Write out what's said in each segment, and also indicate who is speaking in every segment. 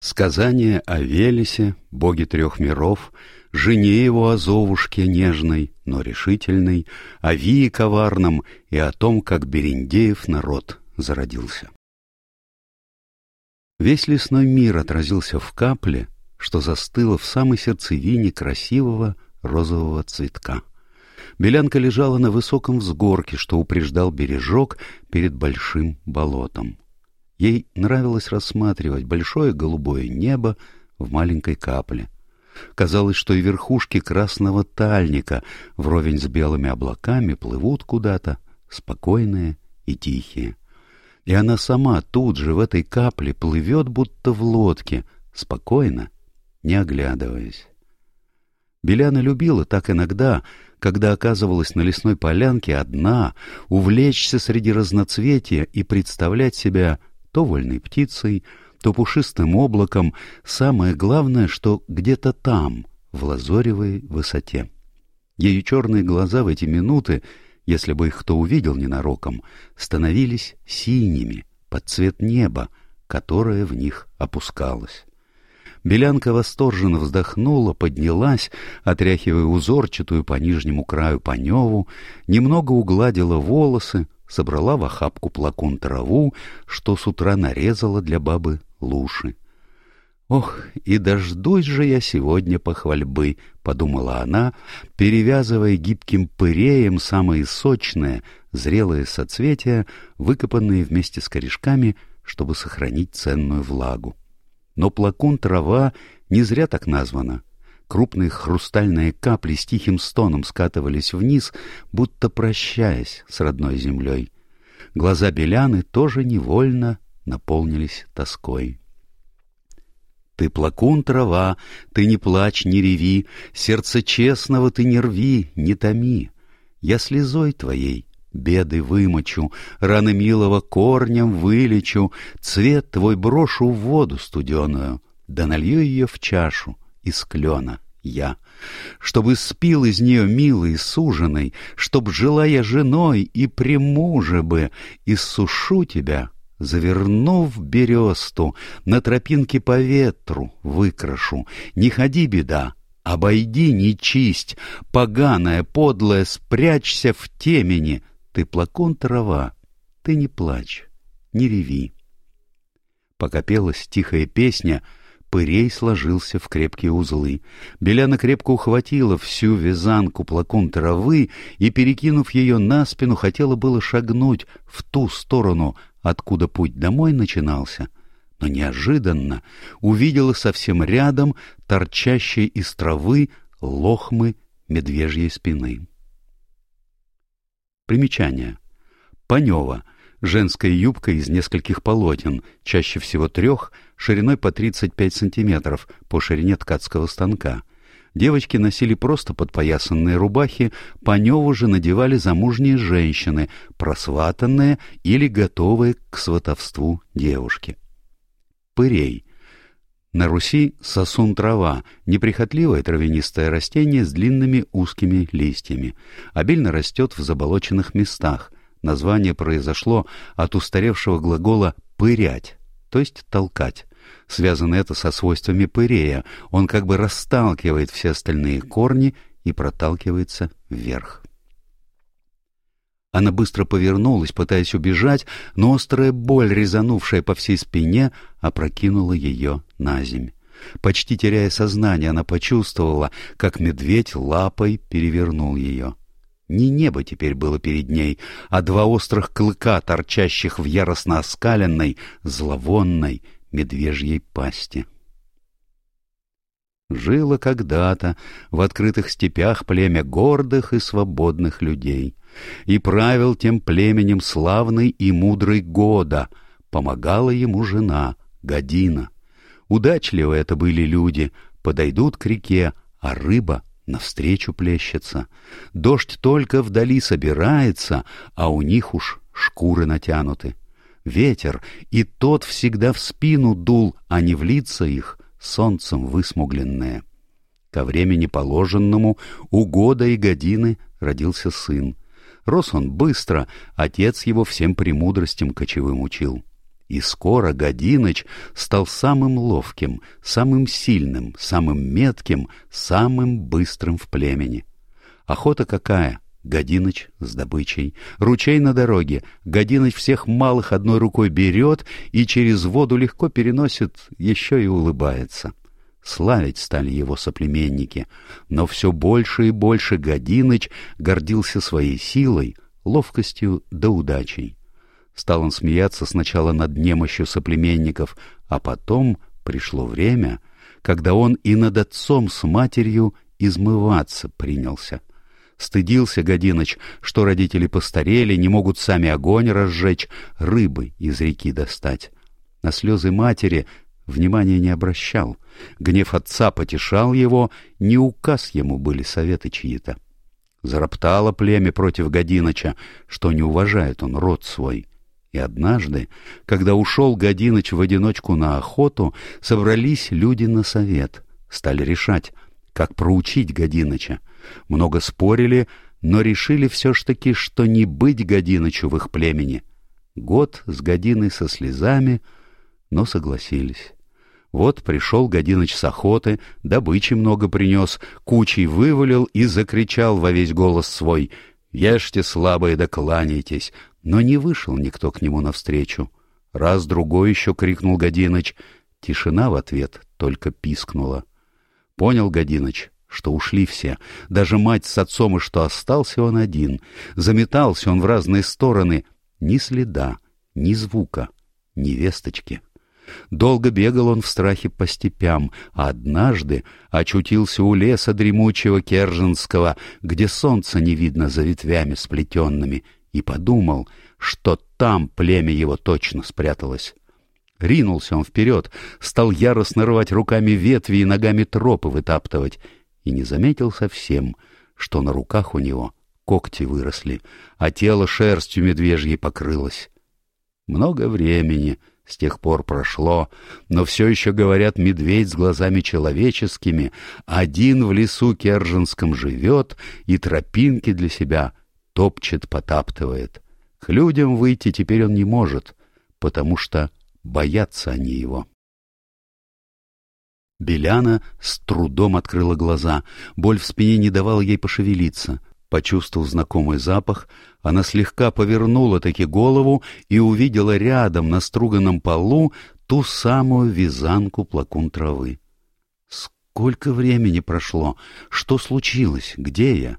Speaker 1: Сказание о Велесе, боге трех миров, жене его о Зовушке нежной, но решительной, о Вии коварном и о том, как Берендеев народ зародился. Весь лесной мир отразился в капле, что застыло в самой сердцевине красивого розового цветка. Белянка лежала на высоком взгорке, что упреждал бережок перед большим болотом. Ей нравилось рассматривать большое голубое небо в маленькой капле. Казалось, что и верхушки красного тальника вровень с белыми облаками плывут куда-то, спокойные и тихие. И она сама тут же, в этой капле, плывет, будто в лодке, спокойно, не оглядываясь. Беляна любила так иногда, когда оказывалась на лесной полянке одна, увлечься среди разноцветия и представлять себя то вольной птицей, то пушистым облаком, самое главное, что где-то там, в лазоревой высоте. Ее черные глаза в эти минуты, если бы их кто увидел ненароком, становились синими под цвет неба, которое в них опускалось. Белянка восторженно вздохнула, поднялась, отряхивая узорчатую по нижнему краю паневу, немного угладила волосы, собрала в охапку плакун траву, что с утра нарезала для бабы луши. «Ох, и дождусь же я сегодня похвальбы», — подумала она, перевязывая гибким пыреем самые сочные, зрелые соцветия, выкопанные вместе с корешками, чтобы сохранить ценную влагу. Но плакун трава не зря так названа. Крупные хрустальные капли с тихим стоном скатывались вниз, будто прощаясь с родной землей. Глаза Беляны тоже невольно наполнились тоской. Ты плакун трава, ты не плачь, не реви, Сердце честного ты не рви, не томи. Я слезой твоей беды вымочу, Раны милого корнем вылечу, Цвет твой брошу в воду студеную, Да налью ее в чашу, из клена я, чтобы спил из нее милый суженый, чтоб жила я женой и при муже бы, иссушу тебя, завернув бересту, на тропинке по ветру выкрашу. Не ходи, беда, обойди, не чисть, поганая, подлая, спрячься в темени. Ты плакон трава, ты не плачь, не реви. Пока пелась тихая песня — Пырей сложился в крепкие узлы. Беляна крепко ухватила всю вязанку плакун травы и, перекинув ее на спину, хотела было шагнуть в ту сторону, откуда путь домой начинался, но неожиданно увидела совсем рядом торчащие из травы лохмы медвежьей спины. Примечание. Панева — женская юбка из нескольких полотен, чаще всего трех, шириной по 35 сантиметров по ширине ткацкого станка. Девочки носили просто подпоясанные рубахи, по неву же надевали замужние женщины, просватанные или готовые к сватовству девушки. Пырей. На Руси сосун трава, неприхотливое травянистое растение с длинными узкими листьями. Обильно растет в заболоченных местах. Название произошло от устаревшего глагола «пырять», то есть «толкать». Связано это со свойствами пырея. Он как бы расталкивает все остальные корни и проталкивается вверх. Она быстро повернулась, пытаясь убежать, но острая боль, резанувшая по всей спине, опрокинула ее на земь. Почти теряя сознание, она почувствовала, как медведь лапой перевернул ее. Не небо теперь было перед ней, а два острых клыка, торчащих в яростно оскаленной, зловонной медвежьей пасти. Жило когда-то в открытых степях племя гордых и свободных людей, и правил тем племенем славный и мудрый Года, помогала ему жена Година. Удачливы это были люди, подойдут к реке, а рыба навстречу плещется. Дождь только вдали собирается, а у них уж шкуры натянуты. Ветер, и тот всегда в спину дул, а не в лица их, солнцем высмугленные. Ко времени положенному у года и годины родился сын. Рос он быстро, отец его всем премудростям кочевым учил. И скоро Годиныч стал самым ловким, самым сильным, самым метким, самым быстрым в племени. Охота какая? Годиныч с добычей. Ручей на дороге. Годиныч всех малых одной рукой берет и через воду легко переносит, еще и улыбается. Славить стали его соплеменники, но все больше и больше Годиныч гордился своей силой, ловкостью да удачей. Стал он смеяться сначала над немощью соплеменников, а потом пришло время, когда он и над отцом с матерью измываться принялся. Стыдился Годиныч, что родители постарели, не могут сами огонь разжечь, рыбы из реки достать. На слезы матери внимания не обращал. Гнев отца потешал его, не указ ему были советы чьи-то. Зароптало племя против Годиныча, что не уважает он род свой. И однажды, когда ушел Годиныч в одиночку на охоту, собрались люди на совет, стали решать, как проучить Годиныча. Много спорили, но решили все ж таки, что не быть Годинычу в их племени. Год с Годиной со слезами, но согласились. Вот пришел Годиныч с охоты, добычи много принес, кучей вывалил и закричал во весь голос свой «Ешьте, слабые, да кланяйтесь!» Но не вышел никто к нему навстречу. Раз-другой еще крикнул Годиныч. Тишина в ответ только пискнула. Понял Годиныч, что ушли все, даже мать с отцом, и что остался он один. Заметался он в разные стороны. Ни следа, ни звука, ни весточки. Долго бегал он в страхе по степям, а однажды очутился у леса дремучего Керженского, где солнце не видно за ветвями сплетенными, и подумал, что там племя его точно спряталось. Ринулся он вперед, стал яростно рвать руками ветви и ногами тропы вытаптывать, и не заметил совсем, что на руках у него когти выросли, а тело шерстью медвежьей покрылось. Много времени с тех пор прошло, но все еще, говорят, медведь с глазами человеческими, один в лесу Керженском живет и тропинки для себя топчет, потаптывает. К людям выйти теперь он не может, потому что боятся они его. Беляна с трудом открыла глаза, боль в спине не давала ей пошевелиться. Почувствовав знакомый запах, она слегка повернула таки голову и увидела рядом на струганном полу ту самую вязанку плакун травы. Сколько времени прошло? Что случилось? Где я?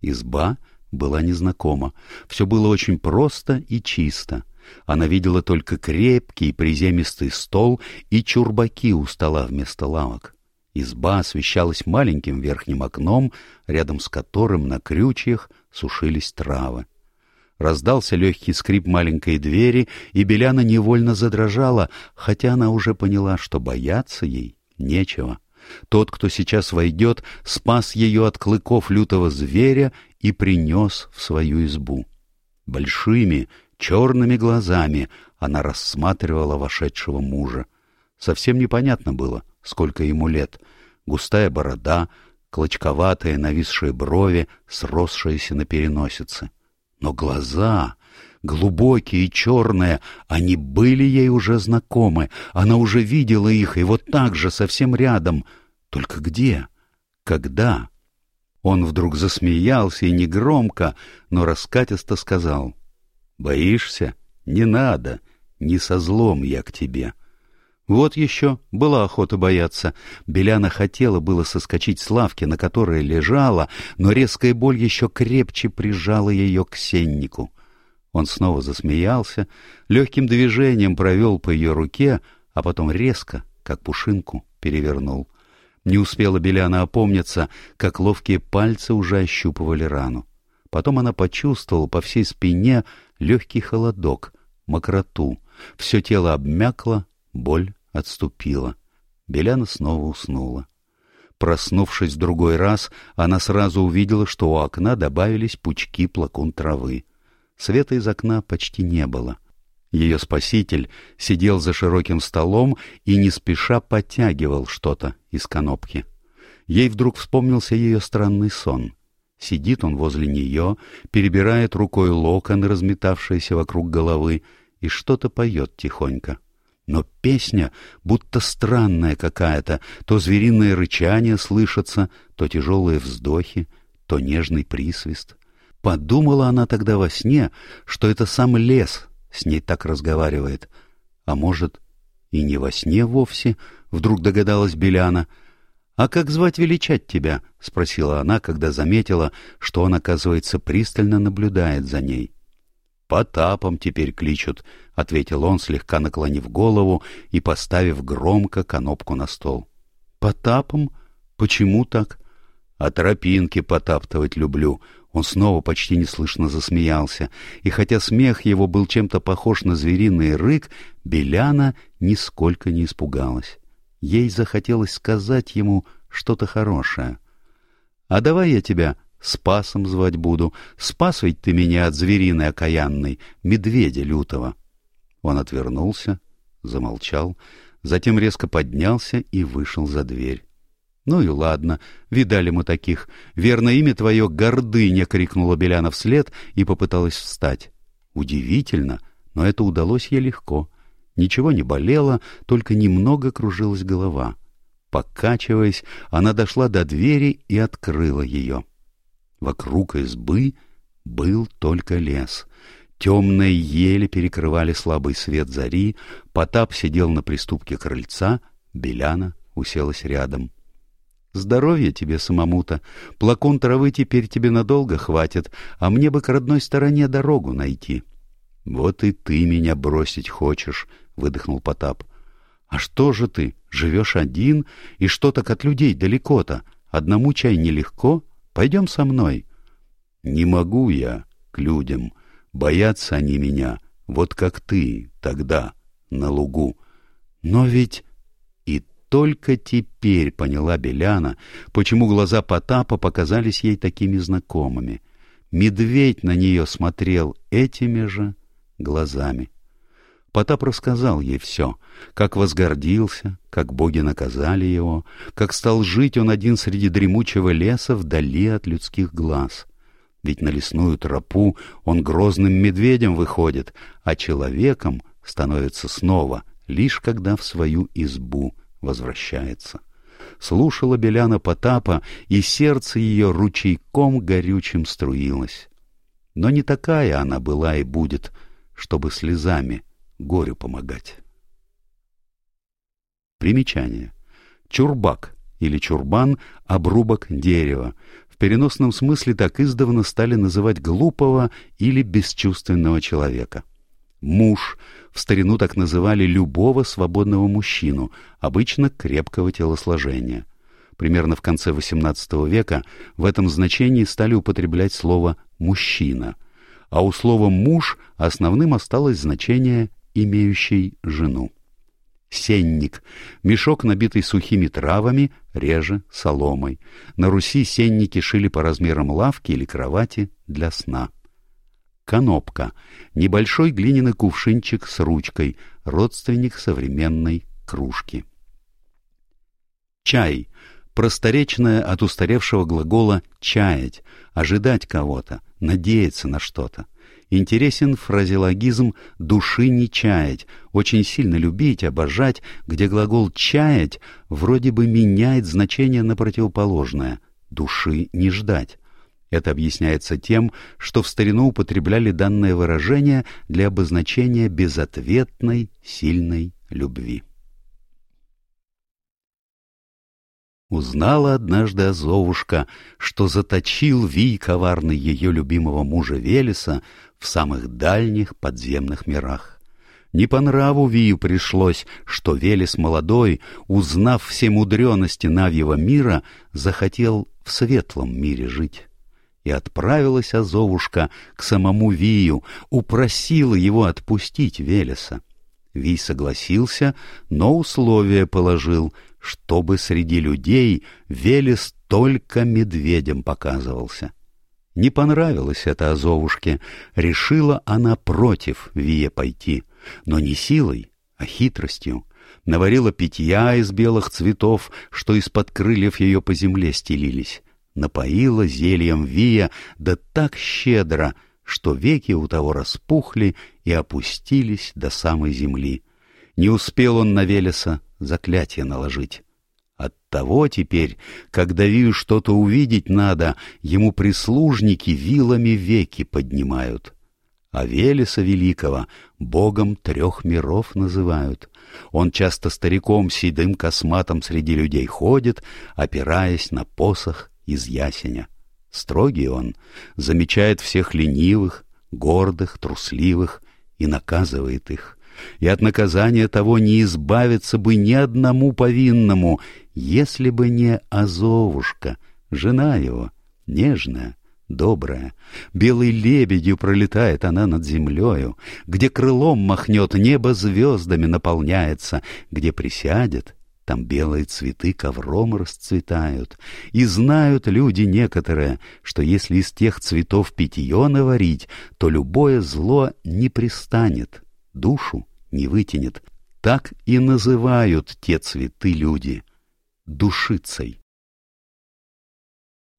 Speaker 1: Изба была незнакома. Все было очень просто и чисто. Она видела только крепкий приземистый стол и чурбаки у стола вместо лавок. Изба освещалась маленьким верхним окном, рядом с которым на крючьях сушились травы. Раздался легкий скрип маленькой двери, и Беляна невольно задрожала, хотя она уже поняла, что бояться ей нечего. Тот, кто сейчас войдет, спас ее от клыков лютого зверя и принес в свою избу. Большими, черными глазами она рассматривала вошедшего мужа. Совсем непонятно было, сколько ему лет. Густая борода, клочковатые нависшие брови, сросшиеся на переносице. Но глаза, глубокие и черные, они были ей уже знакомы. Она уже видела их, и вот так же, совсем рядом. Только где? Когда? Он вдруг засмеялся и негромко, но раскатисто сказал. «Боишься? Не надо. Не со злом я к тебе». Вот еще была охота бояться. Беляна хотела было соскочить с лавки, на которой лежала, но резкая боль еще крепче прижала ее к сеннику. Он снова засмеялся, легким движением провел по ее руке, а потом резко, как пушинку, перевернул. Не успела Беляна опомниться, как ловкие пальцы уже ощупывали рану. Потом она почувствовала по всей спине легкий холодок, мокроту. Все тело обмякло, боль отступила. Беляна снова уснула. Проснувшись в другой раз, она сразу увидела, что у окна добавились пучки плакун травы. Света из окна почти не было. Ее спаситель сидел за широким столом и не спеша подтягивал что-то из конопки. Ей вдруг вспомнился ее странный сон. Сидит он возле нее, перебирает рукой локоны, разметавшиеся вокруг головы, и что-то поет тихонько. Но песня будто странная какая-то, то звериное рычание слышится, то тяжелые вздохи, то нежный присвист. Подумала она тогда во сне, что это сам лес с ней так разговаривает. А может, и не во сне вовсе, вдруг догадалась Беляна. «А как звать величать тебя?» — спросила она, когда заметила, что он, оказывается, пристально наблюдает за ней. «Потапом теперь кличут», — ответил он, слегка наклонив голову и поставив громко конопку на стол. «Потапом? Почему так?» «А тропинки потаптывать люблю», он снова почти неслышно засмеялся, и хотя смех его был чем-то похож на звериный рык, Беляна нисколько не испугалась. Ей захотелось сказать ему что-то хорошее. «А давай я тебя Спасом звать буду. Спас ведь ты меня от звериной окаянной, медведя лютого». Он отвернулся, замолчал, затем резко поднялся и вышел за дверь. «Ну и ладно, видали мы таких. Верно, имя твое гордыня!» — крикнула Беляна вслед и попыталась встать. Удивительно, но это удалось ей легко. Ничего не болело, только немного кружилась голова. Покачиваясь, она дошла до двери и открыла ее. Вокруг избы был только лес. Темные ели перекрывали слабый свет зари, Потап сидел на приступке крыльца, Беляна уселась рядом — Здоровья тебе самому-то. Плакон травы теперь тебе надолго хватит, а мне бы к родной стороне дорогу найти. — Вот и ты меня бросить хочешь, — выдохнул Потап. — А что же ты, живешь один, и что так от людей далеко-то? Одному чай нелегко? Пойдем со мной. — Не могу я к людям. Боятся они меня, вот как ты тогда на лугу. Но ведь только теперь поняла Беляна, почему глаза Потапа показались ей такими знакомыми. Медведь на нее смотрел этими же глазами. Потап рассказал ей все, как возгордился, как боги наказали его, как стал жить он один среди дремучего леса вдали от людских глаз. Ведь на лесную тропу он грозным медведем выходит, а человеком становится снова, лишь когда в свою избу возвращается. Слушала Беляна Потапа, и сердце ее ручейком горючим струилось. Но не такая она была и будет, чтобы слезами горю помогать. Примечание. Чурбак или чурбан — обрубок дерева. В переносном смысле так издавна стали называть глупого или бесчувственного человека. Муж в старину так называли любого свободного мужчину, обычно крепкого телосложения. Примерно в конце XVIII века в этом значении стали употреблять слово «мужчина», а у слова «муж» основным осталось значение «имеющий жену». Сенник — мешок, набитый сухими травами, реже соломой. На Руси сенники шили по размерам лавки или кровати для сна. Конопка — небольшой глиняный кувшинчик с ручкой, родственник современной кружки. Чай — просторечное от устаревшего глагола «чаять», ожидать кого-то, надеяться на что-то. Интересен фразеологизм «души не чаять», очень сильно любить, обожать, где глагол «чаять» вроде бы меняет значение на противоположное «души не ждать». Это объясняется тем, что в старину употребляли данное выражение для обозначения безответной, сильной любви. Узнала однажды Азовушка, что заточил Вий коварный ее любимого мужа Велеса в самых дальних подземных мирах. Не по нраву Вию пришлось, что Велес молодой, узнав все мудренности Навьего мира, захотел в светлом мире жить и отправилась Азовушка к самому Вию, упросила его отпустить Велеса. Вий согласился, но условие положил, чтобы среди людей Велес только медведем показывался. Не понравилось это Азовушке, решила она против Вия пойти, но не силой, а хитростью. Наварила питья из белых цветов, что из-под крыльев ее по земле стелились напоила зельем Вия, да так щедро, что веки у того распухли, и опустились до самой земли. Не успел он на Велеса заклятие наложить. Оттого теперь, когда Вию что-то увидеть надо, ему прислужники вилами веки поднимают. А Велеса Великого богом трех миров называют. Он часто стариком седым косматом среди людей ходит, опираясь на посох из ясеня. Строгий он, замечает всех ленивых, гордых, трусливых и наказывает их. И от наказания того не избавиться бы ни одному повинному, если бы не Азовушка, жена его, нежная, добрая. Белой лебедью пролетает она над землею, где крылом махнет, небо звездами наполняется, где присядет, там белые цветы ковром расцветают, и знают люди некоторые, что если из тех цветов питье наварить, то любое зло не пристанет, душу не вытянет. Так и называют те цветы люди — душицей.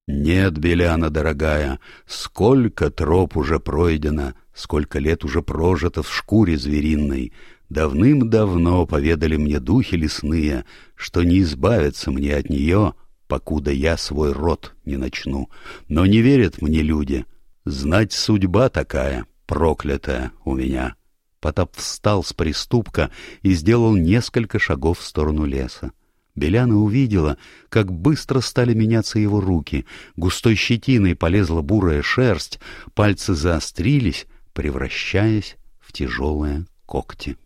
Speaker 1: Нет, Беляна, дорогая, сколько троп уже пройдено, сколько лет уже прожито в шкуре звериной, Давным-давно поведали мне духи лесные, что не избавиться мне от нее, покуда я свой род не начну. Но не верят мне люди. Знать судьба такая, проклятая у меня. Потап встал с приступка и сделал несколько шагов в сторону леса. Беляна увидела, как быстро стали меняться его руки. Густой щетиной полезла бурая шерсть, пальцы заострились, превращаясь в тяжелые когти.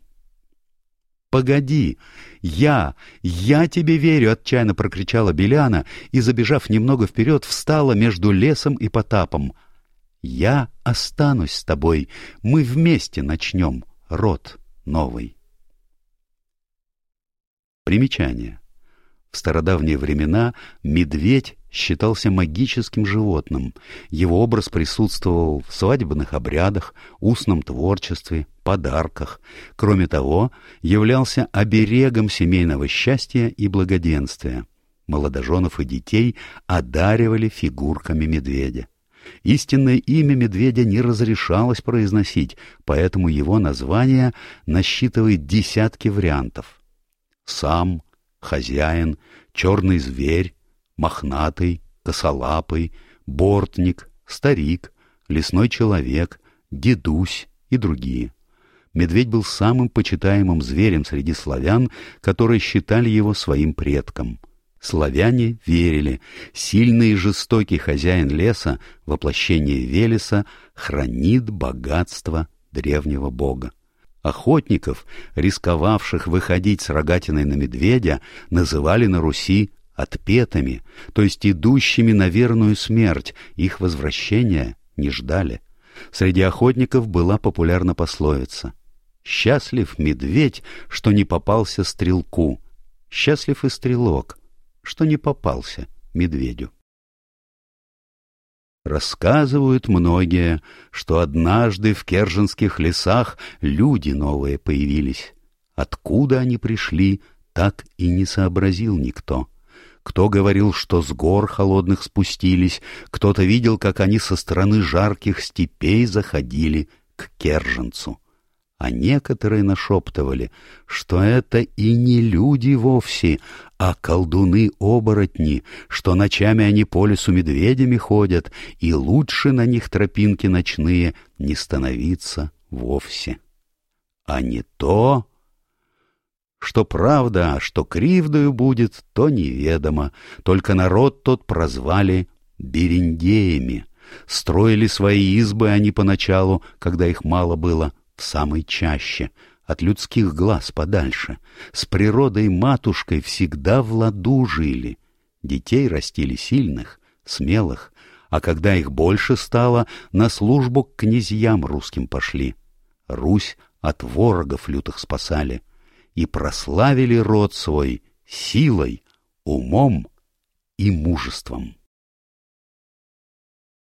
Speaker 1: «Погоди! Я! Я тебе верю!» — отчаянно прокричала Беляна и, забежав немного вперед, встала между лесом и Потапом. «Я останусь с тобой. Мы вместе начнем род новый». Примечание. В стародавние времена медведь считался магическим животным. Его образ присутствовал в свадебных обрядах, устном творчестве, подарках. Кроме того, являлся оберегом семейного счастья и благоденствия. Молодоженов и детей одаривали фигурками медведя. Истинное имя медведя не разрешалось произносить, поэтому его название насчитывает десятки вариантов. Сам, хозяин, черный зверь, мохнатый, косолапый, бортник, старик, лесной человек, дедусь и другие. Медведь был самым почитаемым зверем среди славян, которые считали его своим предком. Славяне верили, сильный и жестокий хозяин леса, воплощение Велеса, хранит богатство древнего бога. Охотников, рисковавших выходить с рогатиной на медведя, называли на Руси отпетыми, то есть идущими на верную смерть, их возвращения не ждали. Среди охотников была популярна пословица «Счастлив медведь, что не попался стрелку, счастлив и стрелок, что не попался медведю». Рассказывают многие, что однажды в керженских лесах люди новые появились. Откуда они пришли, так и не сообразил никто. Кто говорил, что с гор холодных спустились, кто-то видел, как они со стороны жарких степей заходили к Керженцу. А некоторые нашептывали, что это и не люди вовсе, а колдуны-оборотни, что ночами они по лесу медведями ходят, и лучше на них тропинки ночные не становиться вовсе. А не то что правда, а что кривдою будет, то неведомо. Только народ тот прозвали бериндеями. Строили свои избы они поначалу, когда их мало было, в самой чаще, от людских глаз подальше. С природой матушкой всегда в ладу жили. Детей растили сильных, смелых, а когда их больше стало, на службу к князьям русским пошли. Русь от ворогов лютых спасали — и прославили род свой силой, умом и мужеством.